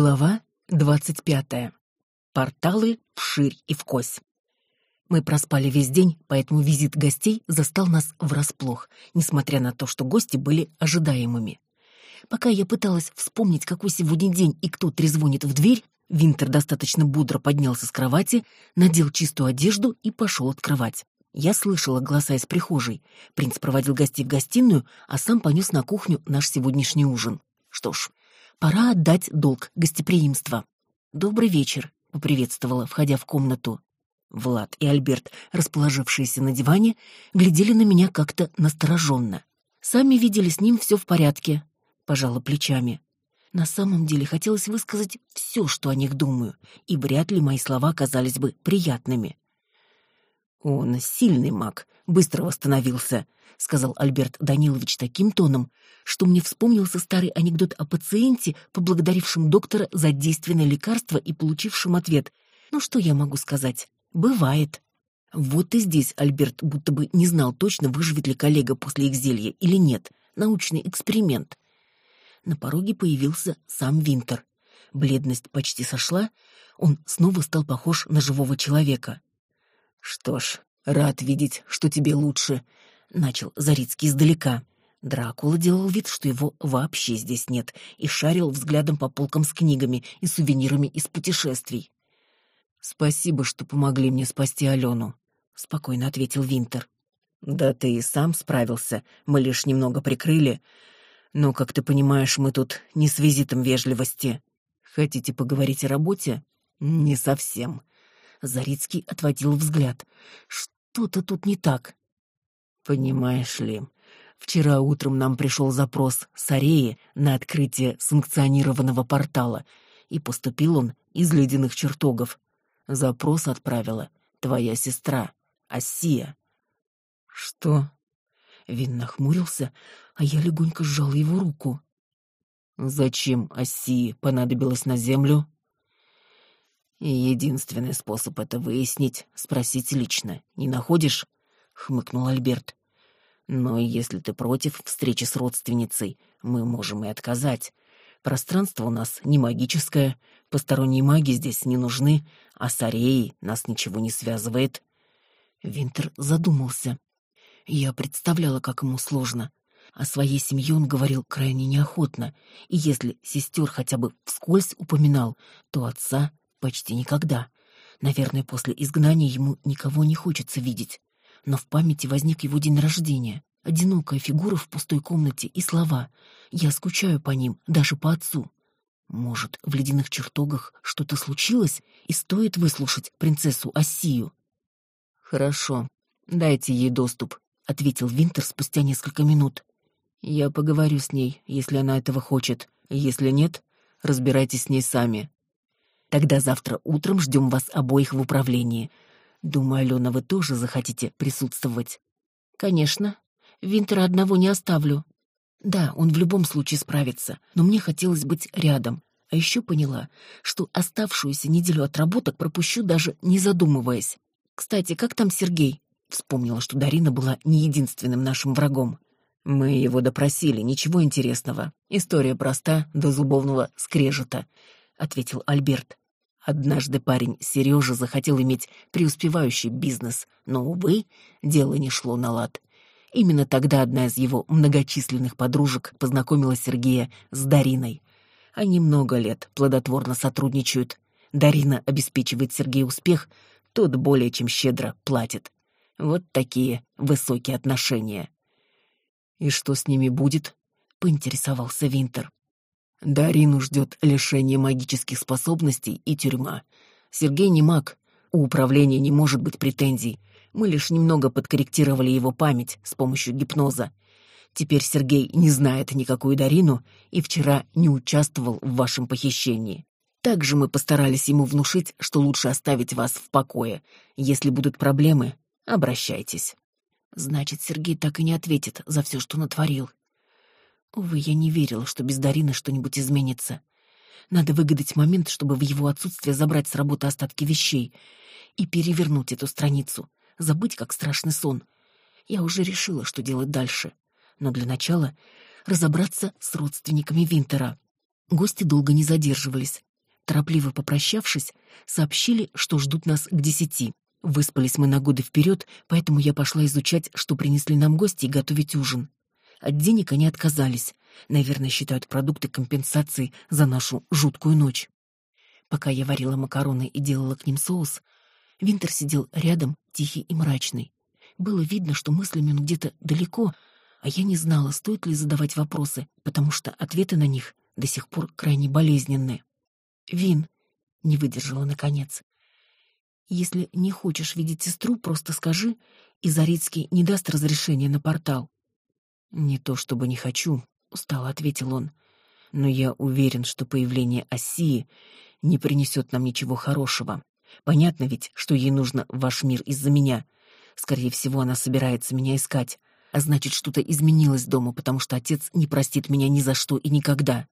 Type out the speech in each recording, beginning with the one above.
Глава двадцать пятая. Порталы вширь и вкось. Мы проспали весь день, поэтому визит гостей застал нас врасплох, несмотря на то, что гости были ожидаемыми. Пока я пыталась вспомнить, какой сегодня день и кто трезвонит в дверь, Винтер достаточно бодро поднялся с кровати, надел чистую одежду и пошел открывать. Я слышала голоса из прихожей. Принц проводил гостей в гостиную, а сам понес на кухню наш сегодняшний ужин. Что ж, Пора отдать долг гостеприимства. «Добрый вечер», — поприветствовала, входя в комнату. Влад и Альберт, расположившиеся на диване, глядели на меня как-то настороженно. Сами видели с ним все в порядке, пожала плечами. На самом деле хотелось высказать все, что о них думаю, и вряд ли мои слова казались бы приятными. Он сильный маг, быстро восстановился, сказал Альберт Данилович таким тоном, что мне вспомнился старый анекдот о пациенте, поблагодарившем доктора за действенное лекарство и получившем ответ: "Ну что я могу сказать? Бывает". Вот и здесь Альберт будто бы не знал точно, выживет ли коллега после их зелья или нет. Научный эксперимент. На пороге появился сам Винтер. Бледность почти сошла, он снова стал похож на живого человека. Что ж, рад видеть, что тебе лучше, начал Зарицкий издалека. Дракула делал вид, что его вообще здесь нет, и шарил взглядом по полкам с книгами и сувенирами из путешествий. Спасибо, что помогли мне спасти Алену, спокойно ответил Винтер. Да ты и сам справился, мы лишь немного прикрыли. Но, как ты понимаешь, мы тут не с визитом вежливости. Хотите поговорить о работе? Не совсем. Зарицкий отводил взгляд. Что-то тут не так. Понимаешь ли, вчера утром нам пришел запрос с Ареи на открытие санкционированного портала, и поступил он из ледяных чертогов. Запрос отправила твоя сестра, Асия. Что? Вин нахмурился, а я легонько сжал его руку. Зачем Асии понадобилось на землю? И единственный способ это выяснить — спросить лично. Не находишь? — хмыкнул Альберт. Но если ты против встречи с родственницей, мы можем и отказать. Пространство у нас не магическое, посторонние маги здесь не нужны, а с Ареей нас ничего не связывает. Винтер задумался. Я представляла, как ему сложно. О своей семье он говорил крайне неохотно, и если сестер хотя бы вскользь упоминал, то отца Почти никогда. Наверное, после изгнания ему никого не хочется видеть. Но в памяти возник его день рождения. Одинокая фигура в пустой комнате и слова. Я скучаю по ним, даже по отцу. Может, в ледяных чертогах что-то случилось, и стоит выслушать принцессу Ассию? Хорошо, дайте ей доступ, ответил Винтер спустя несколько минут. Я поговорю с ней, если она этого хочет. Если нет, разбирайтесь с ней сами. Тогда завтра утром ждем вас обоих в управлении. Думаю, Алена, вы тоже захотите присутствовать. Конечно. Винтера одного не оставлю. Да, он в любом случае справится, но мне хотелось быть рядом. А еще поняла, что оставшуюся неделю отработок пропущу даже не задумываясь. Кстати, как там Сергей? Вспомнила, что Дарина была не единственным нашим врагом. Мы его допросили, ничего интересного. История проста до зубовного скрежета, ответил Альберт. Однажды парень Сережа захотел иметь преуспевающий бизнес, но, увы, дело не шло на лад. Именно тогда одна из его многочисленных подружек познакомила Сергея с Дариной. Они много лет плодотворно сотрудничают. Дарина обеспечивает Сергею успех, тот более чем щедро платит. Вот такие высокие отношения. «И что с ними будет?» — поинтересовался Винтер. Дарину ждет лишение магических способностей и тюрьма. Сергей не маг, у управления не может быть претензий. Мы лишь немного подкорректировали его память с помощью гипноза. Теперь Сергей не знает никакую Дарину и вчера не участвовал в вашем похищении. Также мы постарались ему внушить, что лучше оставить вас в покое. Если будут проблемы, обращайтесь. Значит, Сергей так и не ответит за все, что натворил. Увы, я не верила, что без Дарины что-нибудь изменится. Надо выгадать момент, чтобы в его отсутствие забрать с работы остатки вещей и перевернуть эту страницу, забыть как страшный сон. Я уже решила, что делать дальше. Но для начала разобраться с родственниками Винтера. Гости долго не задерживались. торопливо попрощавшись, сообщили, что ждут нас к десяти. Выспались мы на годы вперед, поэтому я пошла изучать, что принесли нам гости, и готовить ужин. От денег они отказались. Наверное, считают продукты компенсацией за нашу жуткую ночь. Пока я варила макароны и делала к ним соус, Винтер сидел рядом, тихий и мрачный. Было видно, что мыслями он где-то далеко, а я не знала, стоит ли задавать вопросы, потому что ответы на них до сих пор крайне болезненны. «Вин», — не выдержала наконец, — «если не хочешь видеть сестру, просто скажи, и Зарицкий не даст разрешения на портал». «Не то чтобы не хочу», — устало ответил он, — «но я уверен, что появление Осии не принесет нам ничего хорошего. Понятно ведь, что ей нужно ваш мир из-за меня. Скорее всего, она собирается меня искать. А значит, что-то изменилось дома, потому что отец не простит меня ни за что и никогда.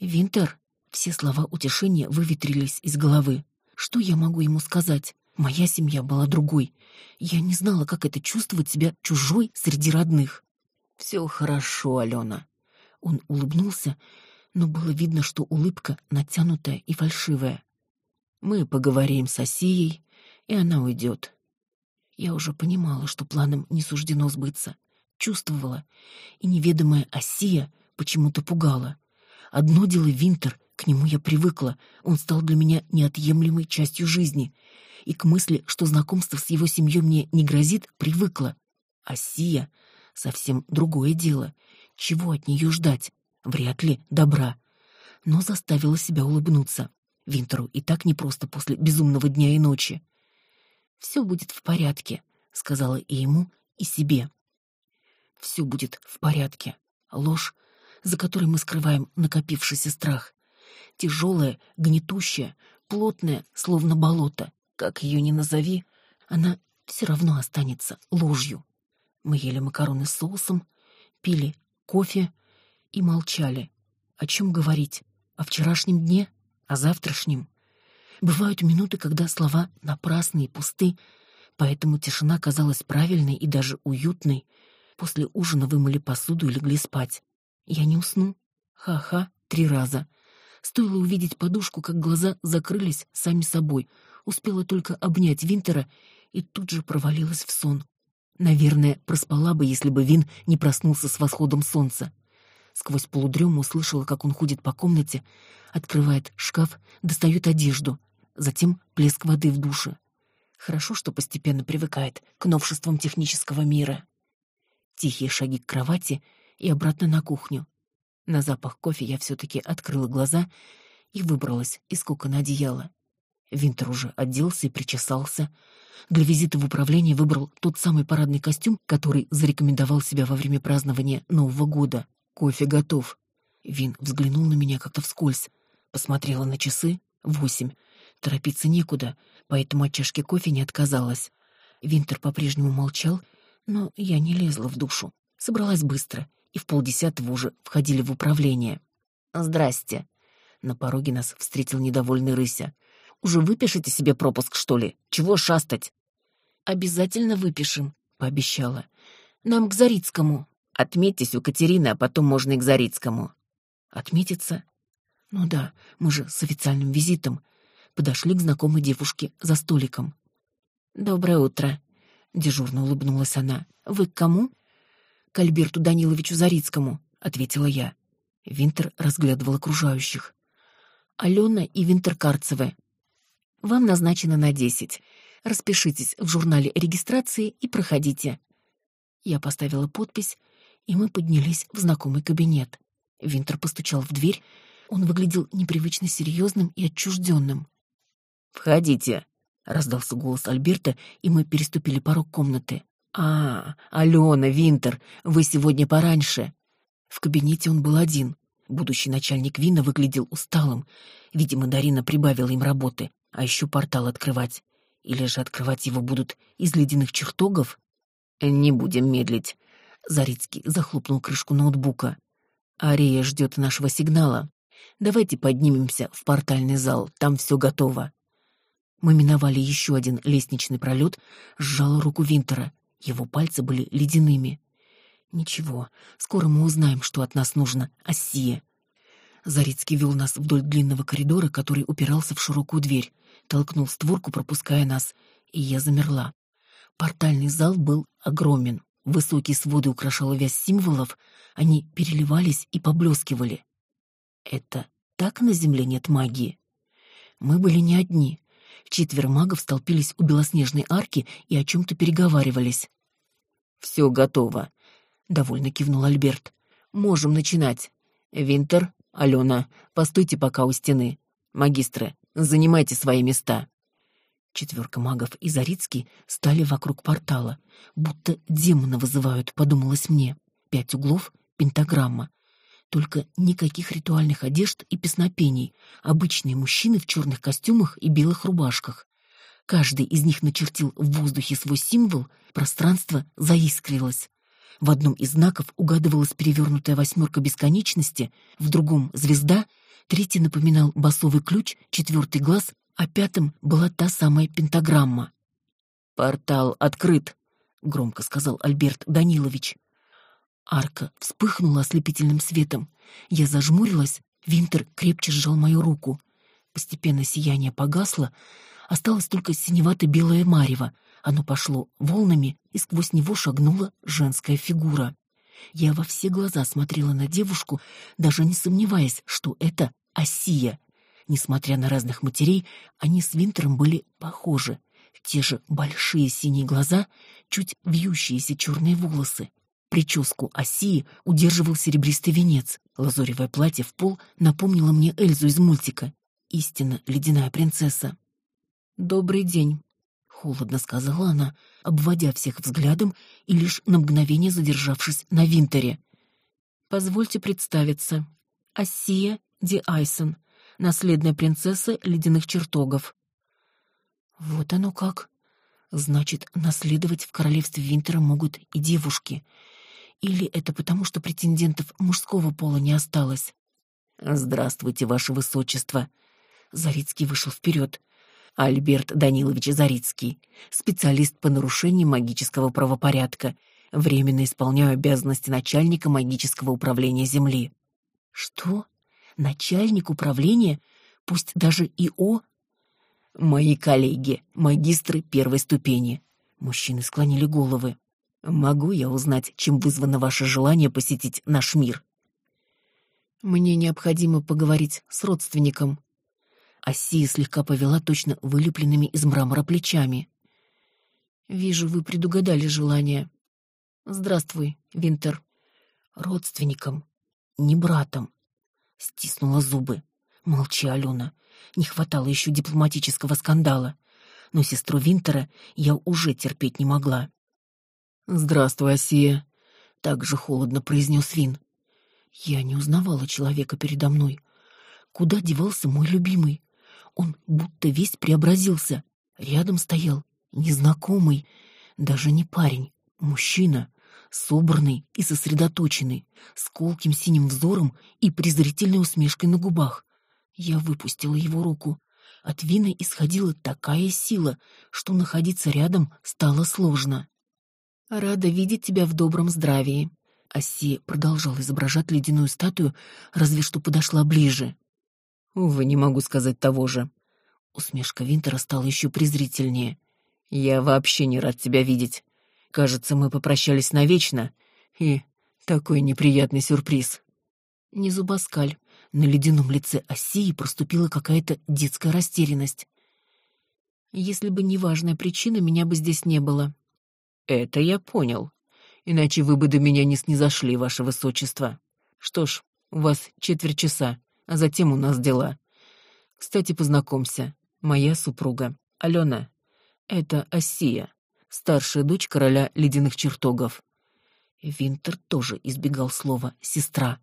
Винтер, все слова утешения выветрились из головы. Что я могу ему сказать? Моя семья была другой. Я не знала, как это чувствовать себя чужой среди родных. Все хорошо, Алена. Он улыбнулся, но было видно, что улыбка натянутая и фальшивая. Мы поговорим с Осией, и она уйдет. Я уже понимала, что планам не суждено сбыться. Чувствовала, и неведомая Осия почему-то пугала. Одно дело Винтер, к нему я привыкла, он стал для меня неотъемлемой частью жизни. И к мысли, что знакомство с его семьей мне не грозит, привыкла. Осия — совсем другое дело. Чего от нее ждать? Вряд ли добра. Но заставила себя улыбнуться. Винтеру и так непросто после безумного дня и ночи. «Все будет в порядке», — сказала и ему, и себе. «Все будет в порядке». Ложь, за которой мы скрываем накопившийся страх. Тяжелая, гнетущая, плотная, словно болото. Как ее ни назови, она все равно останется ложью. Мы ели макароны с соусом, пили кофе и молчали. О чем говорить? О вчерашнем дне? о завтрашнем. Бывают минуты, когда слова напрасны и пусты, поэтому тишина казалась правильной и даже уютной. После ужина вымыли посуду и легли спать. Я не усну. Ха-ха, три раза. Стоило увидеть подушку, как глаза закрылись сами собой. Успела только обнять Винтера и тут же провалилась в сон. Наверное, проспала бы, если бы Вин не проснулся с восходом солнца. Сквозь полудрему услышала, как он ходит по комнате, открывает шкаф, достает одежду, затем плеск воды в душе. Хорошо, что постепенно привыкает к новшествам технического мира. Тихие шаги к кровати и обратно на кухню. На запах кофе я все-таки открыла глаза и выбралась из кокона одеяла. Винтер уже оделся и причесался. Для визита в управление выбрал тот самый парадный костюм, который зарекомендовал себя во время празднования Нового года. Кофе готов. Вин взглянул на меня как-то вскользь. Посмотрела на часы. Восемь. Торопиться некуда, поэтому от чашки кофе не отказалась. Винтер по-прежнему молчал, но я не лезла в душу. Собралась быстро, и в полдесятого уже входили в управление. «Здрасте!» На пороге нас встретил недовольный рыся. «Уже выпишите себе пропуск, что ли? Чего шастать?» «Обязательно выпишем», — пообещала. «Нам к Зарицкому». Отметьтесь у Катерины, а потом можно и к Зарицкому. Отметиться? Ну да, мы же с официальным визитом. Подошли к знакомой девушке за столиком. Доброе утро. Дежурно улыбнулась она. Вы к кому? К Альберту Даниловичу Зарицкому, ответила я. Винтер разглядывал окружающих. Алена и Винтер Карцевы. Вам назначено на десять. Распишитесь в журнале регистрации и проходите. Я поставила подпись, и мы поднялись в знакомый кабинет. Винтер постучал в дверь. Он выглядел непривычно серьезным и отчужденным. «Входите», — раздался голос Альберта, и мы переступили порог комнаты. «А, Алена, Винтер, вы сегодня пораньше». В кабинете он был один. Будущий начальник Вина выглядел усталым. Видимо, Дарина прибавила им работы, а еще портал открывать. Или же открывать его будут из ледяных чертогов? «Не будем медлить», Зарицкий захлопнул крышку ноутбука. «Ария ждет нашего сигнала. Давайте поднимемся в портальный зал, там все готово». Мы миновали еще один лестничный пролет, сжала руку Винтера. Его пальцы были ледяными. «Ничего, скоро мы узнаем, что от нас нужно, Осия». Зарицкий вел нас вдоль длинного коридора, который упирался в широкую дверь, толкнул створку, пропуская нас, и я замерла. Портальный зал был огромен. Высокие своды украшала вязь символов, они переливались и поблескивали. Это так на Земле нет магии? Мы были не одни. Четверо магов столпились у белоснежной арки и о чем-то переговаривались. «Все готово», — довольно кивнул Альберт. «Можем начинать. Винтер, Алена, постойте пока у стены. Магистры, занимайте свои места». Четверка магов и Зарицкий стали вокруг портала, будто демона вызывают, подумалось мне. Пять углов, пентаграмма. Только никаких ритуальных одежд и песнопений, обычные мужчины в черных костюмах и белых рубашках. Каждый из них начертил в воздухе свой символ, пространство заискрилось. В одном из знаков угадывалась перевернутая восьмерка бесконечности, в другом — звезда, третий напоминал басовый ключ, четвертый — глаз, а пятым была та самая пентаграмма. «Портал открыт», — громко сказал Альберт Данилович. Арка вспыхнула ослепительным светом. Я зажмурилась, Винтер крепче сжал мою руку. Постепенно сияние погасло, осталось только синевато-белое марево. Оно пошло волнами, и сквозь него шагнула женская фигура. Я во все глаза смотрела на девушку, даже не сомневаясь, что это Осия. Несмотря на разных матерей, они с Винтером были похожи. Те же большие синие глаза, чуть вьющиеся черные волосы. Прическу Осии удерживал серебристый венец. Лазуревое платье в пол напомнило мне Эльзу из мультика. Истинно ледяная принцесса. «Добрый день», — холодно сказала она, обводя всех взглядом и лишь на мгновение задержавшись на Винтере. «Позвольте представиться. Осия Ди Айсон, наследная принцесса ледяных чертогов». «Вот оно как. Значит, наследовать в королевстве Винтера могут и девушки». Или это потому, что претендентов мужского пола не осталось? «Здравствуйте, ваше высочество!» Зарицкий вышел вперед. Альберт Данилович Зарицкий, специалист по нарушению магического правопорядка, временно исполняю обязанности начальника магического управления Земли. Что? Начальник управления? Пусть даже ИО? Мои коллеги, магистры первой ступени. Мужчины склонили головы. Могу я узнать, чем вызвано ваше желание посетить наш мир? Мне необходимо поговорить с родственником. Асия слегка повела точно вылепленными из мрамора плечами. Вижу, вы предугадали желание. Здравствуй, Винтер. Родственником, не братом. Стиснула зубы. Молчи, Алена. Не хватало еще дипломатического скандала. Но сестру Винтера я уже терпеть не могла. «Здравствуй, Осия», — так же холодно произнес Вин. Я не узнавала человека передо мной. Куда девался мой любимый? Он будто весь преобразился. Рядом стоял незнакомый, даже не парень, мужчина, собранный и сосредоточенный, с колким синим взором и презрительной усмешкой на губах. Я выпустила его руку. От Вина исходила такая сила, что находиться рядом стало сложно. «Рада видеть тебя в добром здравии». Асси продолжал изображать ледяную статую, разве что подошла ближе. «Увы, не могу сказать того же». Усмешка Винтера стала еще презрительнее. «Я вообще не рад тебя видеть. Кажется, мы попрощались навечно. И такой неприятный сюрприз». Не зубоскаль. На ледяном лице Осии проступила какая-то детская растерянность. «Если бы не важная причина, меня бы здесь не было», «Это я понял. Иначе вы бы до меня не снизошли, ваше высочество. Что ж, у вас четверть часа, а затем у нас дела. Кстати, познакомься. Моя супруга, Алена. Это Осия, старшая дочь короля ледяных чертогов». Винтер тоже избегал слова «сестра».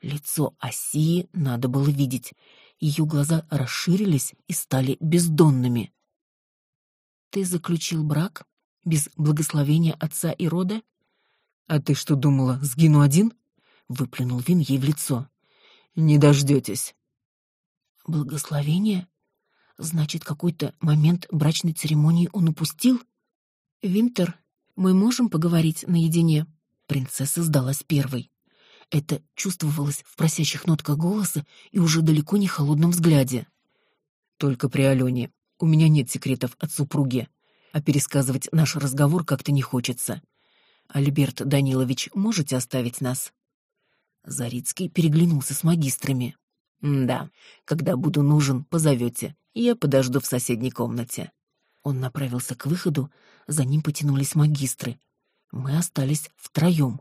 Лицо Осии надо было видеть. Ее глаза расширились и стали бездонными. «Ты заключил брак?» без благословения отца и рода? А ты что думала, сгину один? Выплюнул Вин ей в лицо. Не дождетесь. Благословение? Значит, какой-то момент брачной церемонии он упустил? Винтер, мы можем поговорить наедине? Принцесса сдалась первой. Это чувствовалось в просящих нотках голоса и уже далеко не холодном взгляде. «Только при Алене. У меня нет секретов от супруги, а пересказывать наш разговор как-то не хочется. Альберт Данилович, можете оставить нас?» Зарицкий переглянулся с магистрами. «Да, когда буду нужен, позовете. Я подожду в соседней комнате». Он направился к выходу, за ним потянулись магистры. Мы остались втроем.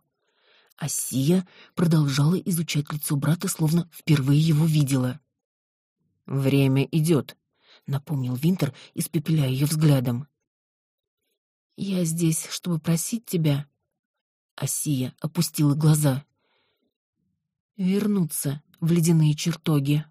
А Сия продолжала изучать лицо брата, словно впервые его видела. «Время идет», — напомнил Винтер, испепеляя ее взглядом. «Я здесь, чтобы просить тебя...» Асия опустила глаза. «Вернуться в ледяные чертоги».